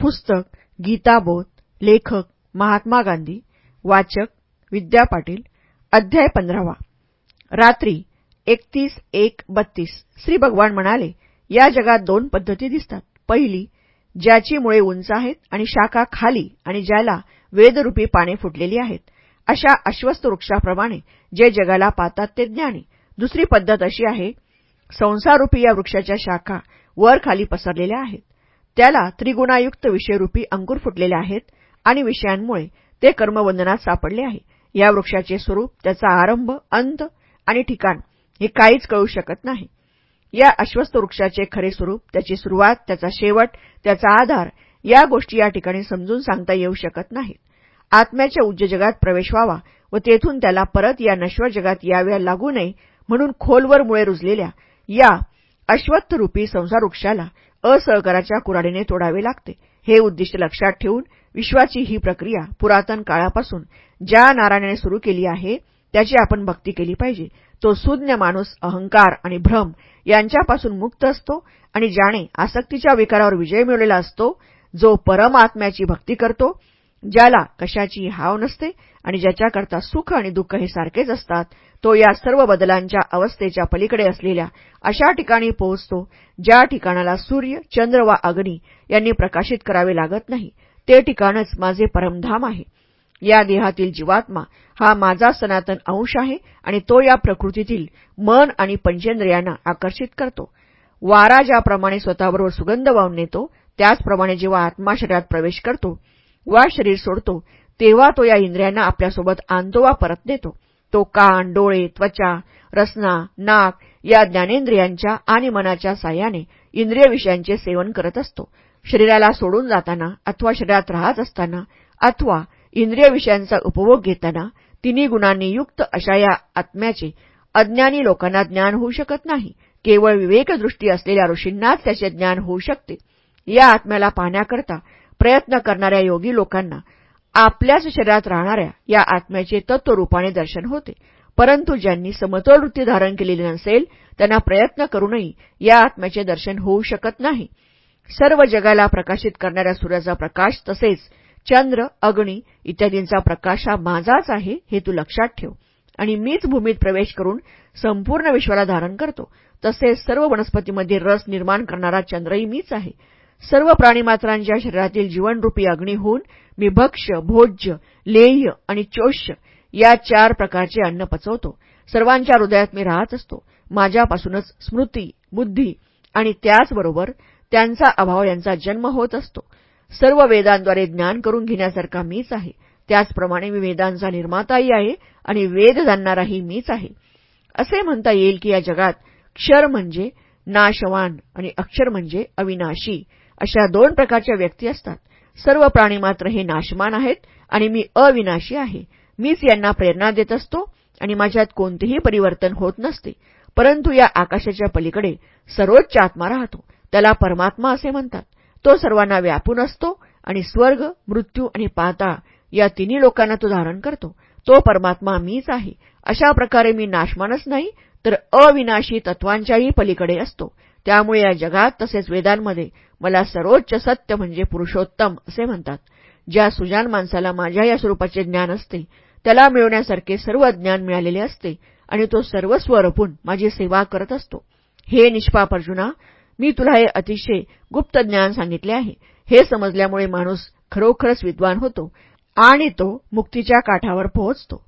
पुस्तक गीताबोध लेखक महात्मा गांधी वाचक विद्या पाटील अध्याय पंधरावा. रात्री एकतीस एक बत्तीस. श्री भगवान म्हणाले या जगात दोन पद्धती दिसतात. पहिली ज्याची मुळे उंच आहेत आणि शाखा खाली आणि ज्याला वेदरूपी पाने फुटलेली आहेत. अशा अश्वस्त वृक्षाप्रमाणे जे जगाला पाहतात ते ज्ञानी. दुसरी पद्धत अशी आहे संसारूपी या वृक्षाच्या शाखा वर खाली पसरलेल्या आहेत. त्याला त्रिगुणायुक्त विषयरूपी अंकुर फुटलेले आहेत आणि विषयांमुळे ते कर्मबंधनात सापडले आहे. या वृक्षाचे स्वरूप त्याचा आरंभ अंत आणि ठिकाण हे काहीच कळू शकत नाही. या अश्वस्त वृक्षाचे खरे स्वरूप त्याची सुरुवात त्याचा शेवट त्याचा आधार या गोष्टी या ठिकाणी समजून सांगता येऊ शकत नाहीत. आत्म्याच्या उज्ज जगात प्रवेश व्हावा व तेथून त्याला परत या नश्वर जगात याव्या लागू नये म्हणून खोलवर मुळे रुजलेल्या या अश्वत्थरूपी संसार वृक्षाला असहकाराच्या कुराडीने तोडावे लागते. हे उद्दिष्ट लक्षात ठेवून विश्वाची ही प्रक्रिया पुरातन काळापासून ज्या नारायणाने सुरू केली आहे त्याची आपण भक्ती केली पाहिजे. तो सुज्ञ माणूस अहंकार आणि भ्रम यांच्यापासून मुक्त असतो आणि ज्याने आसक्तीच्या विकारावर विजय मिळवलेला असतो जो परमात्म्याची भक्ती करतो ज्याला कशाची हाव नसते आणि ज्याच्याकरता सुख आणि दुःख हे सारखेच असतात तो या सर्व बदलांच्या अवस्थेच्या पलीकडे असलेल्या अशा ठिकाणी पोहोचतो ज्या ठिकाणाला सूर्य चंद्र वा अग्नी यांनी प्रकाशित करावे लागत नाही ते ठिकाणच माझे परमधाम आहे. या देहातील जीवात्मा हा माझा सनातन अंश आहे आणि तो या प्रकृतीतील मन आणि पंचेंद्रियांना आकर्षित करतो. वारा ज्याप्रमाणे स्वतःबरोबर सुगंध वाहून नेतो त्याचप्रमाणे जेव्हा आत्मा शरीरात प्रवेश करतो वा शरीर सोडतो तेव्हा तो या इंद्रियांना आपल्यासोबत आणतो वा परत नेतो. तो कान डोळे त्वचा रसना नाक या ज्ञानेंद्रियांच्या आणि मनाच्या साह्याने इंद्रिय विषयांचे सेवन करत असतो. शरीराला सोडून जाताना अथवा शरीरात राहत असताना अथवा इंद्रिय विषयांचा उपभोग घेताना तिन्ही गुणांनी युक्त अशा या आत्म्याचे अज्ञानी लोकांना ज्ञान होऊ शकत नाही. केवळ विवेकदृष्टी असलेल्या ऋषींनाच त्याचे ज्ञान होऊ शकते. या आत्म्याला पाहण्याकरता प्रयत्न करणाऱ्या योगी लोकांना आपल्याच शरीरात राहणाऱ्या या आत्म्याचे तत्वरूपाने दर्शन होते. परंतु ज्यांनी समतोल वृत्ती धारण केलेली नसेल त्यांना प्रयत्न करूनही या आत्म्याचे दर्शन होऊ शकत नाही. सर्व जगाला प्रकाशित करणाऱ्या सूर्याचा प्रकाश तसेच चंद्र अग्नी इत्यादींचा प्रकाश हा माझाच आहे हे तू लक्षात ठेव. आणि मीच भूमीत प्रवेश करून संपूर्ण विश्वाला धारण करतो. तसेच सर्व वनस्पतीमध्ये रस निर्माण करणारा चंद्रही मीच आहे. सर्व प्राणीमात्रांच्या शरीरातील जीवनरूपी अग्नी होऊन मी भक्ष्य भोज्य लेह्य आणि चोष्य या चार प्रकारचे अन्न पचवतो. सर्वांच्या हृदयात मी राहत असतो. माझ्यापासूनच स्मृती बुद्धी आणि त्याचबरोबर त्यांचा अभाव यांचा जन्म होत असतो. सर्व वेदांद्वारे ज्ञान करून घेण्यासारखा मीच आहे. त्याचप्रमाणे मी वेदांचा निर्माताही आहे आणि वेद जाणणाराही मीच आहे. असे म्हणता येईल की या जगात क्षर म्हणजे नाशवान आणि अक्षर म्हणजे अविनाशी. अशा दोन प्रकारच्या व्यक्ती असतात. सर्व प्राणी मात्र हे नाशमान आहेत आणि मी अविनाशी आहे. मीच यांना प्रेरणा देत असतो आणि माझ्यात कोणतेही परिवर्तन होत नसते. परंतु या आकाशाच्या पलीकडे सर्वोच्च आत्मा राहतो. त्याला परमात्मा असे म्हणतात. तो सर्वांना व्यापून असतो आणि स्वर्ग मृत्यू आणि पाताळ या तिन्ही लोकांना तो धारण करतो. तो परमात्मा मीच आहे. अशा प्रकारे मी नाशमानच नाही तर अविनाशी तत्वांच्याही पलीकडे असतो. त्यामुळे या जगात तसेच वेदांमध्ये मला सर्वोच्च सत्य म्हणजे पुरुषोत्तम असे म्हणतात. ज्या सुजान माणसाला माझ्या या स्वरूपाचे ज्ञान असते त्याला मिळवण्यासारखे सर्व ज्ञान मिळालेले असते आणि तो सर्वस्व रपून माझी सेवा करत असतो. हे निष्पाप अर्जुना मी तुला हे अतिशय गुप्त ज्ञान सांगितले आहे. हे समजल्यामुळे माणूस खरोखरच विद्वान होतो आणि तो मुक्तीच्या काठावर पोहोचतो.